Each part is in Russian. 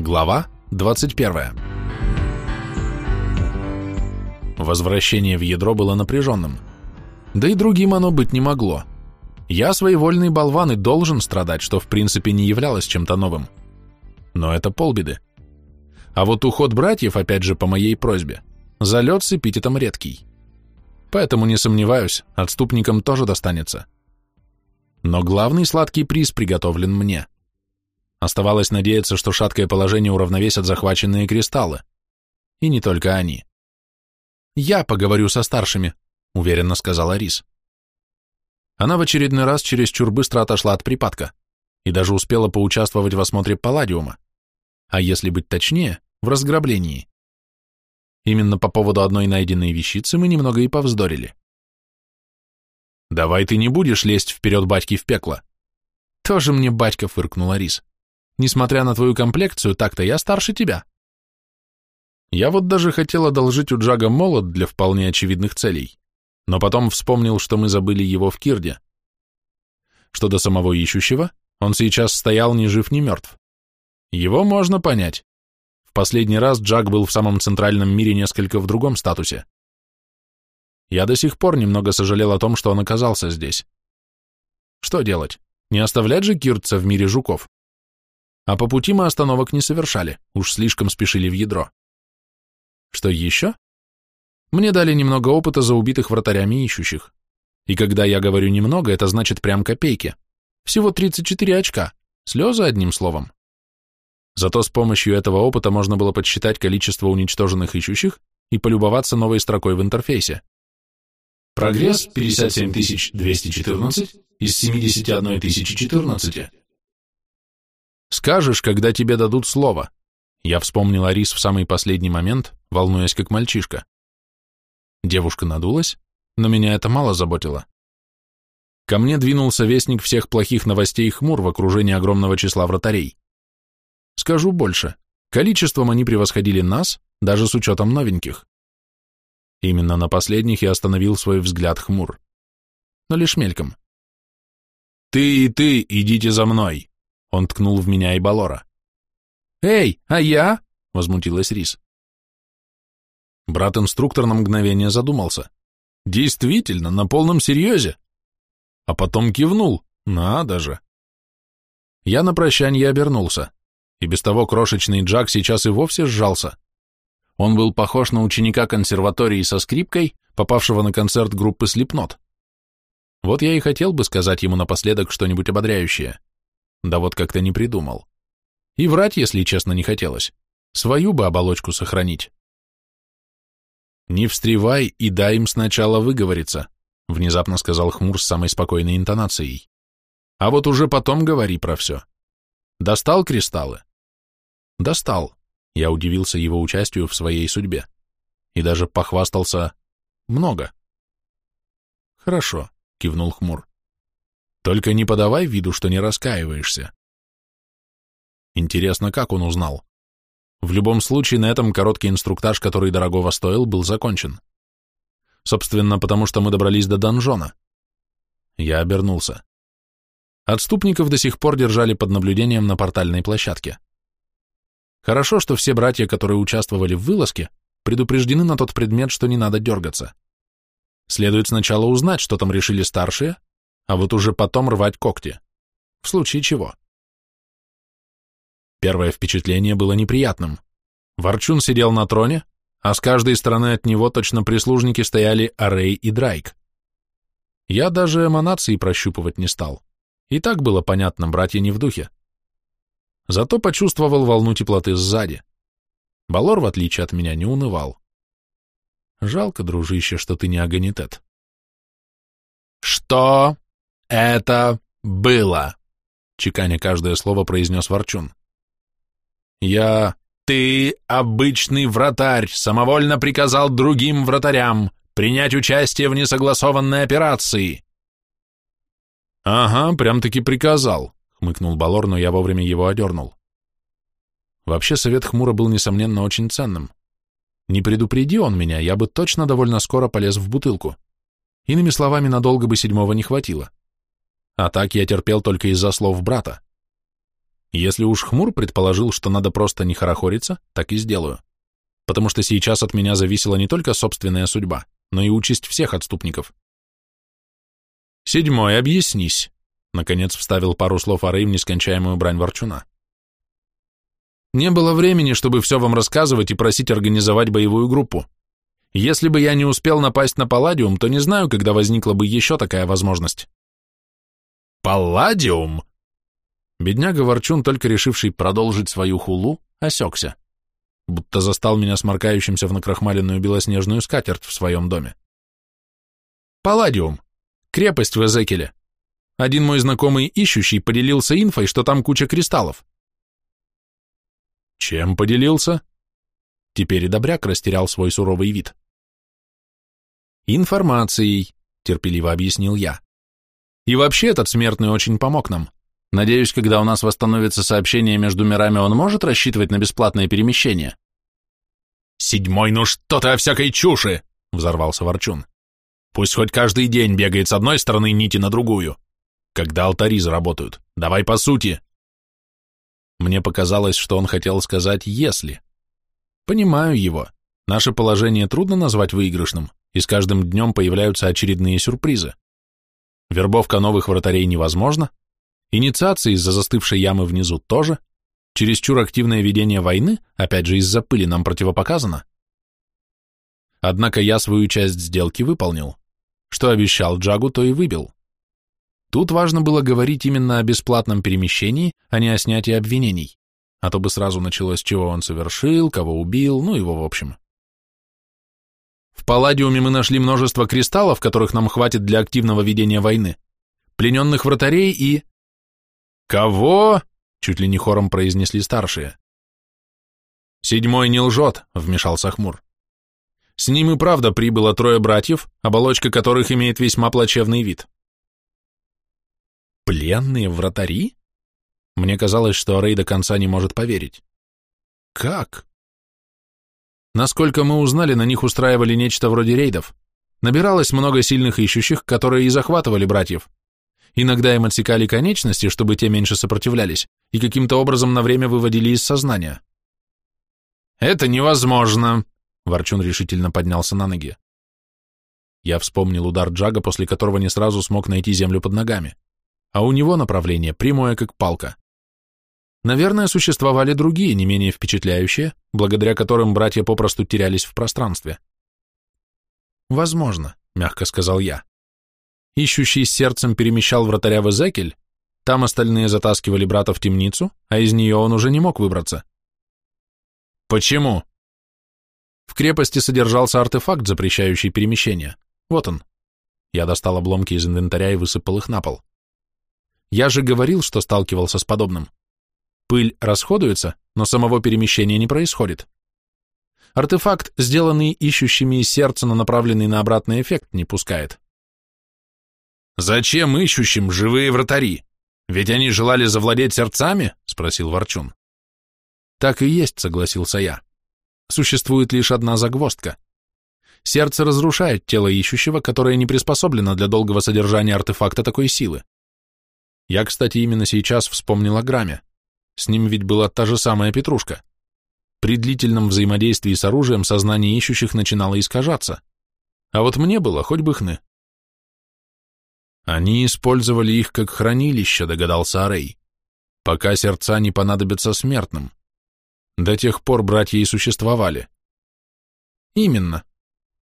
Глава 21. Возвращение в ядро было напряженным. Да и другим оно быть не могло. Я своевольный болван и должен страдать, что в принципе не являлось чем-то новым. Но это полбеды. А вот уход братьев, опять же, по моей просьбе, залет с эпитетом редкий. Поэтому не сомневаюсь, отступникам тоже достанется. Но главный сладкий приз приготовлен мне. Оставалось надеяться, что шаткое положение уравновесят захваченные кристаллы. И не только они. «Я поговорю со старшими», — уверенно сказала Рис. Она в очередной раз чересчур быстро отошла от припадка и даже успела поучаствовать в осмотре палладиума, а если быть точнее, в разграблении. Именно по поводу одной найденной вещицы мы немного и повздорили. «Давай ты не будешь лезть вперед батьки в пекло». «Тоже мне батька», — фыркнула Рис. «Несмотря на твою комплекцию, так-то я старше тебя». Я вот даже хотел одолжить у Джага молот для вполне очевидных целей, но потом вспомнил, что мы забыли его в Кирде. Что до самого ищущего, он сейчас стоял ни жив, ни мертв. Его можно понять. В последний раз Джаг был в самом центральном мире несколько в другом статусе. Я до сих пор немного сожалел о том, что он оказался здесь. Что делать? Не оставлять же Киртца в мире жуков? А по пути мы остановок не совершали, уж слишком спешили в ядро. Что еще? Мне дали немного опыта за убитых вратарями ищущих. И когда я говорю немного, это значит прям копейки. Всего 34 очка. Слезы одним словом. Зато с помощью этого опыта можно было подсчитать количество уничтоженных ищущих и полюбоваться новой строкой в интерфейсе. Прогресс 57214 из 71014. Скажешь, когда тебе дадут слово. Я вспомнил Арис в самый последний момент, волнуясь как мальчишка. Девушка надулась, но меня это мало заботило. Ко мне двинулся вестник всех плохих новостей хмур в окружении огромного числа вратарей. Скажу больше, количеством они превосходили нас, даже с учетом новеньких. Именно на последних я остановил свой взгляд хмур. Но лишь мельком. «Ты и ты идите за мной!» Он ткнул в меня и Балора. «Эй, а я?» — возмутилась Рис. Брат-инструктор на мгновение задумался. «Действительно, на полном серьезе?» А потом кивнул. «Надо же!» Я на прощанье обернулся, и без того крошечный Джак сейчас и вовсе сжался. Он был похож на ученика консерватории со скрипкой, попавшего на концерт группы Слепнот. Вот я и хотел бы сказать ему напоследок что-нибудь ободряющее. Да вот как-то не придумал. И врать, если честно, не хотелось. Свою бы оболочку сохранить. «Не встревай и дай им сначала выговориться», — внезапно сказал Хмур с самой спокойной интонацией. «А вот уже потом говори про все. Достал кристаллы?» «Достал. Я удивился его участию в своей судьбе. И даже похвастался много. Хорошо, кивнул хмур. Только не подавай виду, что не раскаиваешься. Интересно, как он узнал? В любом случае, на этом короткий инструктаж, который дорогого стоил, был закончен. Собственно, потому что мы добрались до донжона. Я обернулся. Отступников до сих пор держали под наблюдением на портальной площадке. Хорошо, что все братья, которые участвовали в вылазке, предупреждены на тот предмет, что не надо дергаться. Следует сначала узнать, что там решили старшие, а вот уже потом рвать когти. В случае чего. Первое впечатление было неприятным. Ворчун сидел на троне, а с каждой стороны от него точно прислужники стояли Арей и Драйк. Я даже эманации прощупывать не стал. И так было понятно, братья не в духе. Зато почувствовал волну теплоты сзади. Балор, в отличие от меня, не унывал. Жалко, дружище, что ты не агонитет. «Что это было?» — чеканя каждое слово произнес Ворчун. «Я... Ты, обычный вратарь, самовольно приказал другим вратарям принять участие в несогласованной операции». «Ага, прям-таки приказал», хмыкнул Балор, но я вовремя его одернул. Вообще совет Хмура был, несомненно, очень ценным. Не предупреди он меня, я бы точно довольно скоро полез в бутылку. Иными словами, надолго бы седьмого не хватило. А так я терпел только из-за слов брата. Если уж хмур предположил, что надо просто не хорохориться, так и сделаю. Потому что сейчас от меня зависела не только собственная судьба, но и участь всех отступников. Седьмой, объяснись. Наконец вставил пару слов Арей в нескончаемую брань Ворчуна. Не было времени, чтобы все вам рассказывать и просить организовать боевую группу. Если бы я не успел напасть на Палладиум, то не знаю, когда возникла бы еще такая возможность. Палладиум? Бедняга Ворчун, только решивший продолжить свою хулу, осекся, будто застал меня сморкающимся в накрахмаленную белоснежную скатерть в своем доме. Палладиум. Крепость в Эзекеле. Один мой знакомый ищущий поделился инфой, что там куча кристаллов. Чем поделился? Теперь и Добряк растерял свой суровый вид. Информацией, терпеливо объяснил я. И вообще этот смертный очень помог нам. Надеюсь, когда у нас восстановится сообщение между мирами, он может рассчитывать на бесплатное перемещение. Седьмой, ну что ты о всякой чуши, взорвался Ворчун. Пусть хоть каждый день бегает с одной стороны нити на другую. Когда алтари заработают. Давай по сути. Мне показалось, что он хотел сказать «если». Понимаю его. Наше положение трудно назвать выигрышным, и с каждым днем появляются очередные сюрпризы. Вербовка новых вратарей невозможна, инициации из-за застывшей ямы внизу тоже, чересчур активное ведение войны, опять же из-за пыли, нам противопоказано. Однако я свою часть сделки выполнил. Что обещал Джагу, то и выбил. Тут важно было говорить именно о бесплатном перемещении, а не о снятии обвинений, а то бы сразу началось, чего он совершил, кого убил, ну его в общем. В Палладиуме мы нашли множество кристаллов, которых нам хватит для активного ведения войны, плененных вратарей и... «Кого?» — чуть ли не хором произнесли старшие. «Седьмой не лжет», — вмешался Хмур. «С ним и правда прибыло трое братьев, оболочка которых имеет весьма плачевный вид. Пленные вратари? Мне казалось, что Рэй до конца не может поверить. Как? Насколько мы узнали, на них устраивали нечто вроде рейдов. Набиралось много сильных ищущих, которые и захватывали братьев. Иногда им отсекали конечности, чтобы те меньше сопротивлялись, и каким-то образом на время выводили из сознания. «Это невозможно!» — Ворчун решительно поднялся на ноги. Я вспомнил удар Джага, после которого не сразу смог найти землю под ногами а у него направление прямое, как палка. Наверное, существовали другие, не менее впечатляющие, благодаря которым братья попросту терялись в пространстве. «Возможно», — мягко сказал я. Ищущий с сердцем перемещал вратаря в Эзекель, там остальные затаскивали брата в темницу, а из нее он уже не мог выбраться. «Почему?» В крепости содержался артефакт, запрещающий перемещение. Вот он. Я достал обломки из инвентаря и высыпал их на пол. Я же говорил, что сталкивался с подобным. Пыль расходуется, но самого перемещения не происходит. Артефакт, сделанный ищущими из сердца, но направленный на обратный эффект, не пускает. «Зачем ищущим живые вратари? Ведь они желали завладеть сердцами?» — спросил Ворчун. «Так и есть», — согласился я. «Существует лишь одна загвоздка. Сердце разрушает тело ищущего, которое не приспособлено для долгого содержания артефакта такой силы. Я, кстати, именно сейчас вспомнил о Граме. С ним ведь была та же самая петрушка. При длительном взаимодействии с оружием сознание ищущих начинало искажаться. А вот мне было хоть бы хны. Они использовали их как хранилище, догадался Арей, пока сердца не понадобятся смертным. До тех пор братья и существовали. Именно.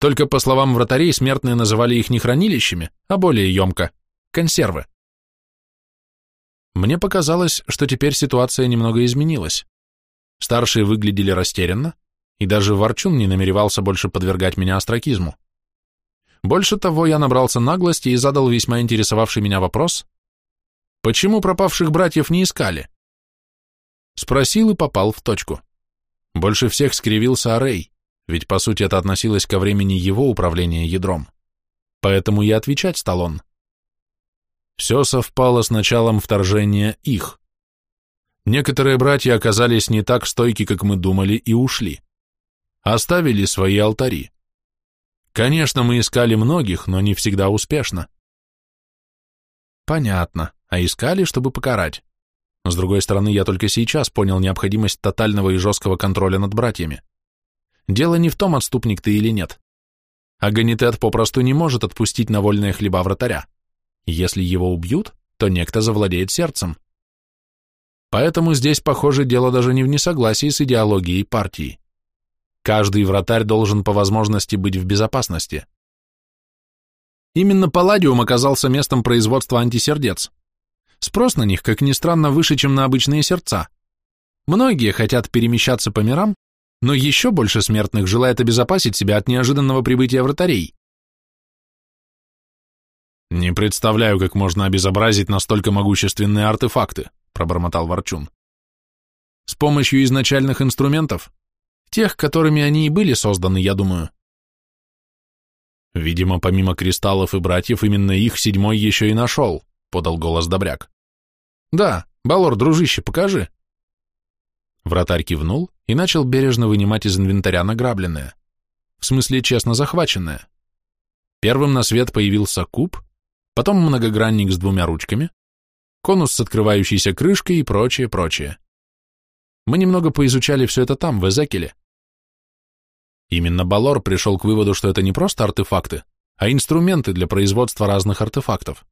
Только по словам вратарей, смертные называли их не хранилищами, а более емко – консервы. Мне показалось, что теперь ситуация немного изменилась. Старшие выглядели растерянно, и даже Ворчун не намеревался больше подвергать меня остракизму. Больше того, я набрался наглости и задал весьма интересовавший меня вопрос, почему пропавших братьев не искали? Спросил и попал в точку. Больше всех скривился Арей, ведь по сути это относилось ко времени его управления ядром. Поэтому и отвечать стал он. Все совпало с началом вторжения их. Некоторые братья оказались не так стойки, как мы думали, и ушли. Оставили свои алтари. Конечно, мы искали многих, но не всегда успешно. Понятно. А искали, чтобы покарать. С другой стороны, я только сейчас понял необходимость тотального и жесткого контроля над братьями. Дело не в том, отступник ты или нет. Аганитет попросту не может отпустить на вольные хлеба вратаря. Если его убьют, то некто завладеет сердцем. Поэтому здесь, похоже, дело даже не в несогласии с идеологией партии. Каждый вратарь должен по возможности быть в безопасности. Именно Палладиум оказался местом производства антисердец. Спрос на них, как ни странно, выше, чем на обычные сердца. Многие хотят перемещаться по мирам, но еще больше смертных желает обезопасить себя от неожиданного прибытия вратарей. «Не представляю, как можно обезобразить настолько могущественные артефакты», пробормотал Ворчун. «С помощью изначальных инструментов, тех, которыми они и были созданы, я думаю». «Видимо, помимо кристаллов и братьев, именно их седьмой еще и нашел», — подал голос Добряк. «Да, Балор, дружище, покажи». Вратарь кивнул и начал бережно вынимать из инвентаря награбленное. В смысле, честно захваченное. Первым на свет появился куб, потом многогранник с двумя ручками, конус с открывающейся крышкой и прочее, прочее. Мы немного поизучали все это там, в Эзекеле. Именно Балор пришел к выводу, что это не просто артефакты, а инструменты для производства разных артефактов.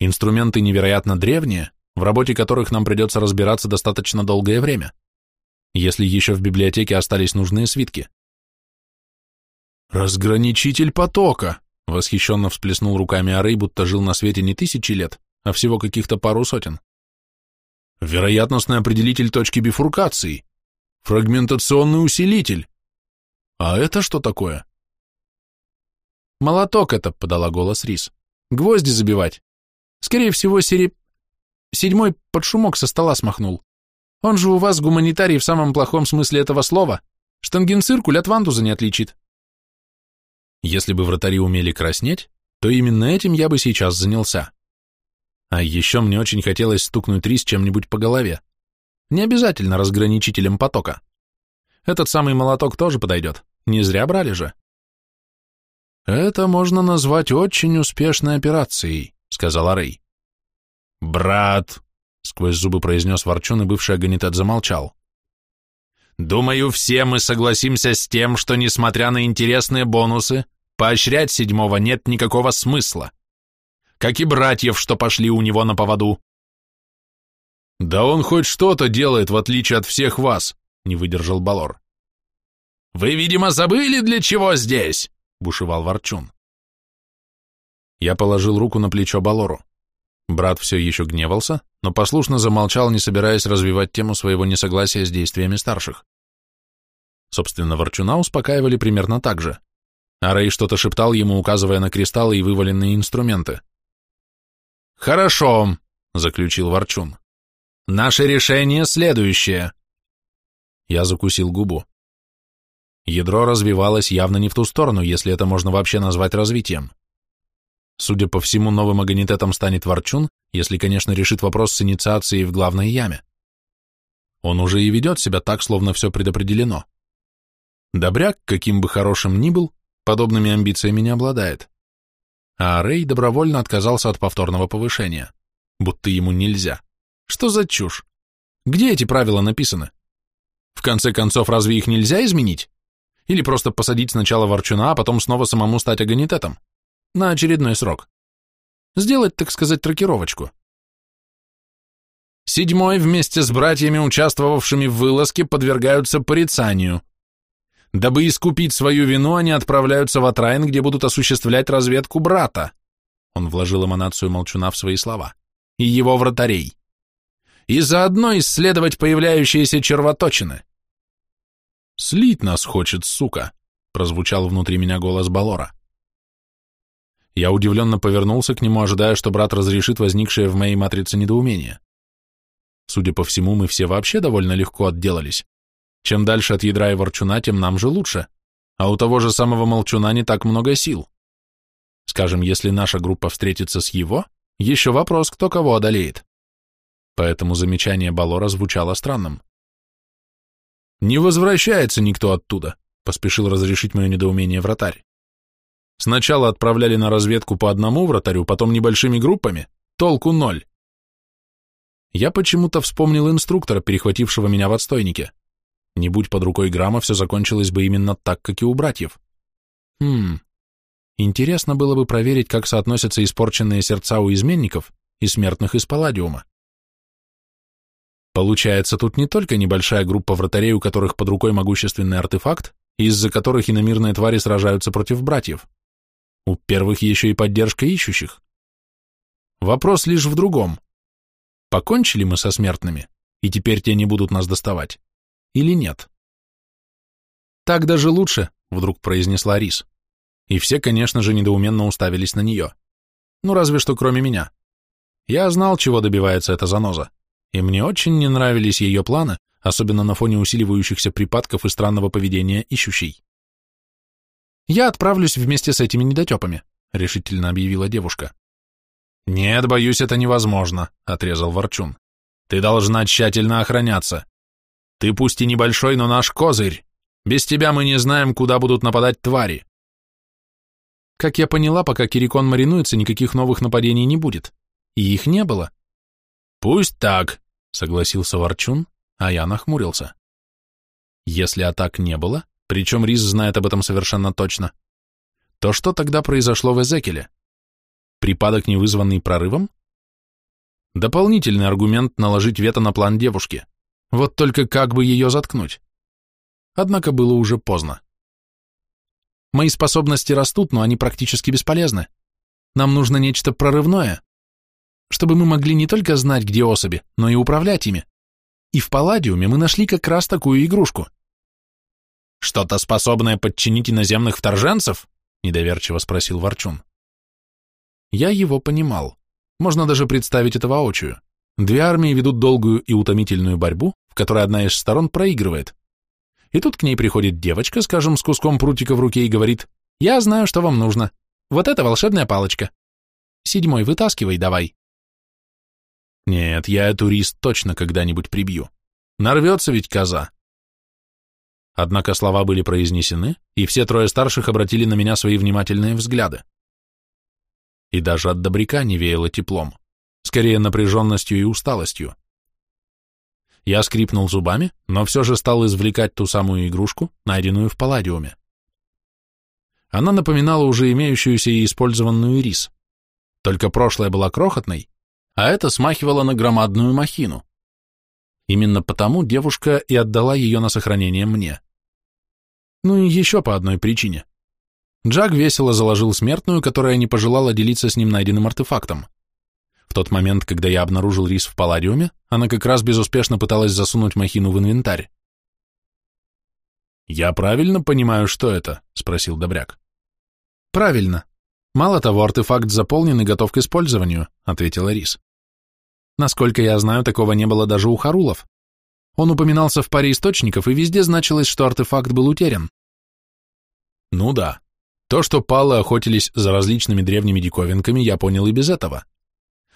Инструменты невероятно древние, в работе которых нам придется разбираться достаточно долгое время, если еще в библиотеке остались нужные свитки. «Разграничитель потока!» Восхищенно всплеснул руками Арей, будто жил на свете не тысячи лет, а всего каких-то пару сотен. Вероятностный определитель точки бифуркации. Фрагментационный усилитель. А это что такое? Молоток это, подала голос Рис. Гвозди забивать. Скорее всего, сери... Седьмой под шумок со стола смахнул. Он же у вас гуманитарий в самом плохом смысле этого слова. Штангенциркуль от вантуза не отличит. Если бы вратари умели краснеть, то именно этим я бы сейчас занялся. А еще мне очень хотелось стукнуть рис чем-нибудь по голове. Не обязательно разграничителем потока. Этот самый молоток тоже подойдет. Не зря брали же. Это можно назвать очень успешной операцией, сказала Рэй. Брат, сквозь зубы произнес Ворчун, и бывший агонитет замолчал. Думаю, все мы согласимся с тем, что, несмотря на интересные бонусы, поощрять седьмого нет никакого смысла. Как и братьев, что пошли у него на поводу. «Да он хоть что-то делает, в отличие от всех вас», — не выдержал Балор. «Вы, видимо, забыли, для чего здесь?» — бушевал Ворчун. Я положил руку на плечо Балору. Брат все еще гневался, но послушно замолчал, не собираясь развивать тему своего несогласия с действиями старших. Собственно, Ворчуна успокаивали примерно так же. А Рэй что-то шептал ему, указывая на кристаллы и вываленные инструменты. «Хорошо», — заключил Ворчун. «Наше решение следующее». Я закусил губу. Ядро развивалось явно не в ту сторону, если это можно вообще назвать развитием. Судя по всему, новым агонитетом станет Ворчун, если, конечно, решит вопрос с инициацией в главной яме. Он уже и ведет себя так, словно все предопределено. Добряк, каким бы хорошим ни был, подобными амбициями не обладает. А Рэй добровольно отказался от повторного повышения, будто ему нельзя. Что за чушь? Где эти правила написаны? В конце концов, разве их нельзя изменить? Или просто посадить сначала Ворчуна, а потом снова самому стать агонитетом? На очередной срок. Сделать, так сказать, тракировочку. Седьмой вместе с братьями, участвовавшими в вылазке, подвергаются порицанию. Дабы искупить свою вину, они отправляются в Атрайн, где будут осуществлять разведку брата. Он вложил эманацию молчуна в свои слова. И его вратарей. И заодно исследовать появляющиеся червоточины. «Слить нас хочет, сука», — прозвучал внутри меня голос Балора. Я удивленно повернулся к нему, ожидая, что брат разрешит возникшее в моей матрице недоумение. Судя по всему, мы все вообще довольно легко отделались. Чем дальше от ядра и ворчуна, тем нам же лучше. А у того же самого молчуна не так много сил. Скажем, если наша группа встретится с его, еще вопрос, кто кого одолеет. Поэтому замечание Балора звучало странным. «Не возвращается никто оттуда», — поспешил разрешить мое недоумение вратарь. Сначала отправляли на разведку по одному вратарю, потом небольшими группами. Толку ноль. Я почему-то вспомнил инструктора, перехватившего меня в отстойнике. Не будь под рукой грамма, все закончилось бы именно так, как и у братьев. Хм, интересно было бы проверить, как соотносятся испорченные сердца у изменников и смертных из Палладиума. Получается, тут не только небольшая группа вратарей, у которых под рукой могущественный артефакт, из-за которых иномирные твари сражаются против братьев. У первых еще и поддержка ищущих. Вопрос лишь в другом. Покончили мы со смертными, и теперь те не будут нас доставать? Или нет? Так даже лучше, вдруг произнесла Рис. И все, конечно же, недоуменно уставились на нее. Ну, разве что кроме меня. Я знал, чего добивается эта заноза, и мне очень не нравились ее планы, особенно на фоне усиливающихся припадков и странного поведения ищущей. «Я отправлюсь вместе с этими недотепами», — решительно объявила девушка. «Нет, боюсь, это невозможно», — отрезал Ворчун. «Ты должна тщательно охраняться. Ты пусть и небольшой, но наш козырь. Без тебя мы не знаем, куда будут нападать твари». Как я поняла, пока Кирикон маринуется, никаких новых нападений не будет. И их не было. «Пусть так», — согласился Ворчун, а я нахмурился. Если атак не было, причем Риз знает об этом совершенно точно, то что тогда произошло в Эзекеле? Припадок, не вызванный прорывом? Дополнительный аргумент наложить вето на план девушки. Вот только как бы ее заткнуть? Однако было уже поздно. Мои способности растут, но они практически бесполезны. Нам нужно нечто прорывное, чтобы мы могли не только знать, где особи, но и управлять ими. И в Палладиуме мы нашли как раз такую игрушку. «Что-то способное подчинить иноземных вторженцев?» — недоверчиво спросил Ворчун. Я его понимал. Можно даже представить это воочию. Две армии ведут долгую и утомительную борьбу, в которой одна из сторон проигрывает. И тут к ней приходит девочка, скажем, с куском прутика в руке и говорит, «Я знаю, что вам нужно. Вот это волшебная палочка. Седьмой вытаскивай давай». Нет, я эту рис точно когда-нибудь прибью. Нарвется ведь коза. Однако слова были произнесены, и все трое старших обратили на меня свои внимательные взгляды и даже от добряка не веяло теплом, скорее напряженностью и усталостью. Я скрипнул зубами, но все же стал извлекать ту самую игрушку, найденную в палладиуме. Она напоминала уже имеющуюся и использованную рис. Только прошлая была крохотной, а это смахивало на громадную махину. Именно потому девушка и отдала ее на сохранение мне. Ну и еще по одной причине. Джаг весело заложил смертную, которая не пожелала делиться с ним найденным артефактом. В тот момент, когда я обнаружил рис в палладиуме, она как раз безуспешно пыталась засунуть махину в инвентарь. «Я правильно понимаю, что это?» — спросил Добряк. «Правильно. Мало того, артефакт заполнен и готов к использованию», — ответила Рис. «Насколько я знаю, такого не было даже у Харулов. Он упоминался в паре источников, и везде значилось, что артефакт был утерян». «Ну да. То, что палы охотились за различными древними диковинками, я понял и без этого.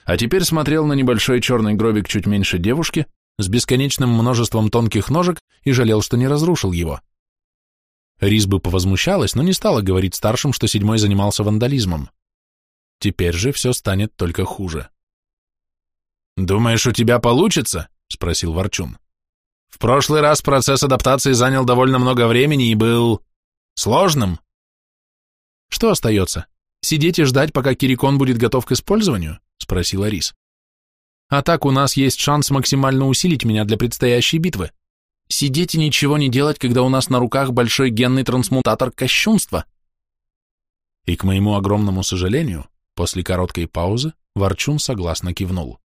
А теперь смотрел на небольшой черный гробик чуть меньше девушки, с бесконечным множеством тонких ножек и жалел, что не разрушил его. Рис бы повозмущалась, но не стала говорить старшим, что седьмой занимался вандализмом. Теперь же все станет только хуже. «Думаешь, у тебя получится?» — спросил Ворчун. «В прошлый раз процесс адаптации занял довольно много времени и был... сложным». Что остается? Сидеть и ждать, пока Кирикон будет готов к использованию? Спросила Рис. А так у нас есть шанс максимально усилить меня для предстоящей битвы. Сидеть и ничего не делать, когда у нас на руках большой генный трансмутатор кощунства. И к моему огромному сожалению, после короткой паузы Ворчун согласно кивнул.